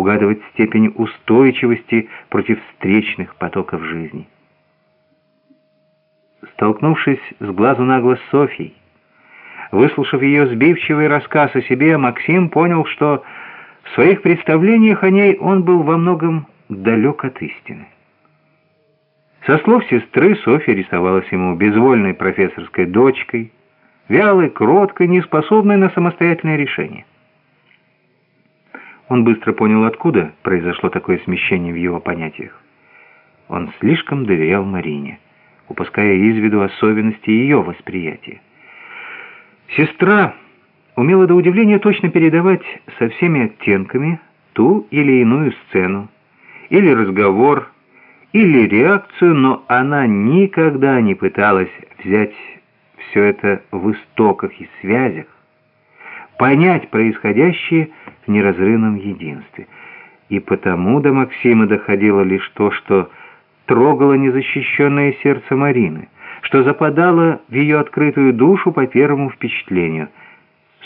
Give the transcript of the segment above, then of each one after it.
угадывать степень устойчивости против встречных потоков жизни. Столкнувшись с глазу на глаз Софьей, выслушав ее сбивчивый рассказ о себе, Максим понял, что в своих представлениях о ней он был во многом далек от истины. Со слов сестры Софья рисовалась ему безвольной профессорской дочкой, вялой, кроткой, неспособной на самостоятельное решение. Он быстро понял, откуда произошло такое смещение в его понятиях. Он слишком доверял Марине, упуская из виду особенности ее восприятия. Сестра умела до удивления точно передавать со всеми оттенками ту или иную сцену, или разговор, или реакцию, но она никогда не пыталась взять все это в истоках и связях, понять происходящее неразрывном единстве. И потому до Максима доходило лишь то, что трогало незащищенное сердце Марины, что западало в ее открытую душу по первому впечатлению.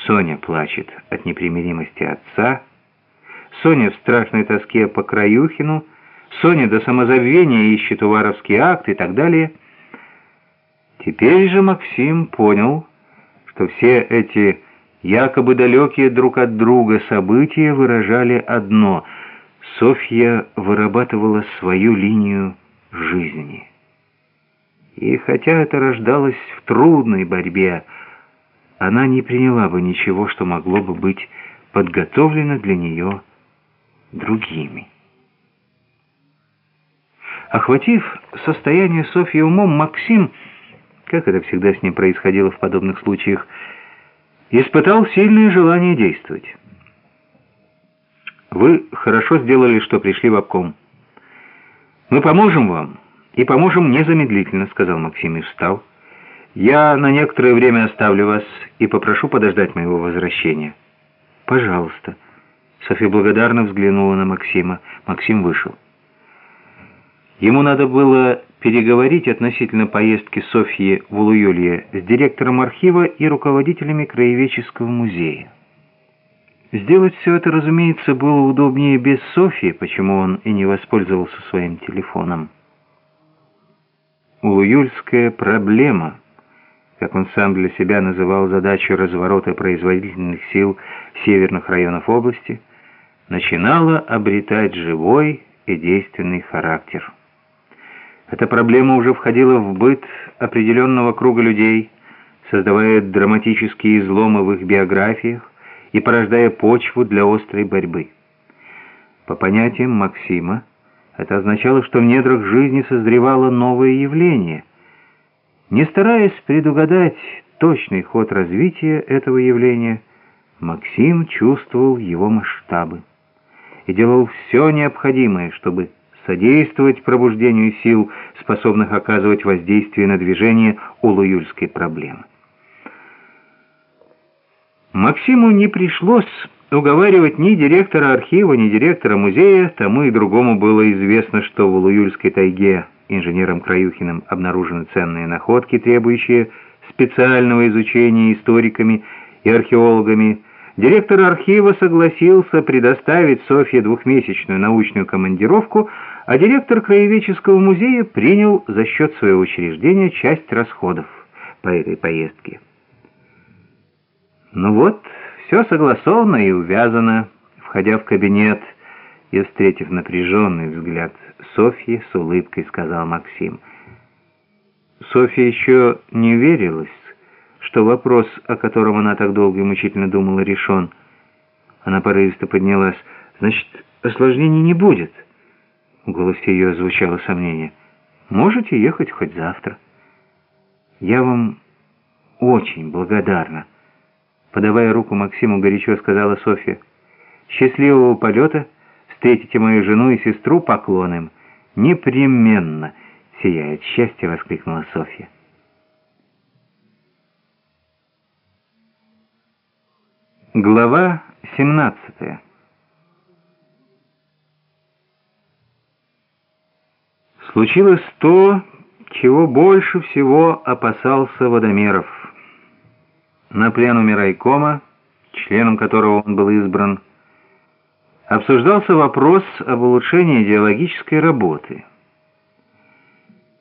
Соня плачет от непримиримости отца, Соня в страшной тоске по Краюхину, Соня до самозабвения ищет уваровский акт и так далее. Теперь же Максим понял, что все эти якобы далекие друг от друга события выражали одно — Софья вырабатывала свою линию жизни. И хотя это рождалось в трудной борьбе, она не приняла бы ничего, что могло бы быть подготовлено для нее другими. Охватив состояние Софьи умом, Максим, как это всегда с ним происходило в подобных случаях, испытал сильное желание действовать. «Вы хорошо сделали, что пришли в обком. Мы поможем вам, и поможем незамедлительно», — сказал Максим и встал. «Я на некоторое время оставлю вас и попрошу подождать моего возвращения». «Пожалуйста». Софья благодарно взглянула на Максима. Максим вышел. Ему надо было переговорить относительно поездки Софьи в Улуюлье с директором архива и руководителями краеведческого музея. Сделать все это, разумеется, было удобнее без Софьи, почему он и не воспользовался своим телефоном. Улуюльская проблема, как он сам для себя называл задачу разворота производительных сил северных районов области, начинала обретать живой и действенный характер. Эта проблема уже входила в быт определенного круга людей, создавая драматические изломы в их биографиях и порождая почву для острой борьбы. По понятиям Максима, это означало, что в недрах жизни созревало новое явление. Не стараясь предугадать точный ход развития этого явления, Максим чувствовал его масштабы и делал все необходимое, чтобы содействовать пробуждению сил, способных оказывать воздействие на движение улуюльской проблемы. Максиму не пришлось уговаривать ни директора архива, ни директора музея, тому и другому было известно, что в Улуюльской тайге инженером Краюхиным обнаружены ценные находки, требующие специального изучения историками и археологами, Директор архива согласился предоставить Софье двухмесячную научную командировку, а директор краеведческого музея принял за счет своего учреждения часть расходов по этой поездке. Ну вот, все согласовано и увязано. Входя в кабинет и встретив напряженный взгляд Софьи, с улыбкой сказал Максим. Софья еще не верилась, что вопрос, о котором она так долго и мучительно думала, решен. Она порывисто поднялась. «Значит, осложнений не будет?» В голосе ее звучало сомнение. «Можете ехать хоть завтра». «Я вам очень благодарна», — подавая руку Максиму, горячо сказала Софья. «Счастливого полета! Встретите мою жену и сестру поклоном!» «Непременно!» — сияет счастье, воскликнула Софья. Глава 17 Случилось то, чего больше всего опасался Водомеров. На пленуме райкома, членом которого он был избран, обсуждался вопрос об улучшении идеологической работы –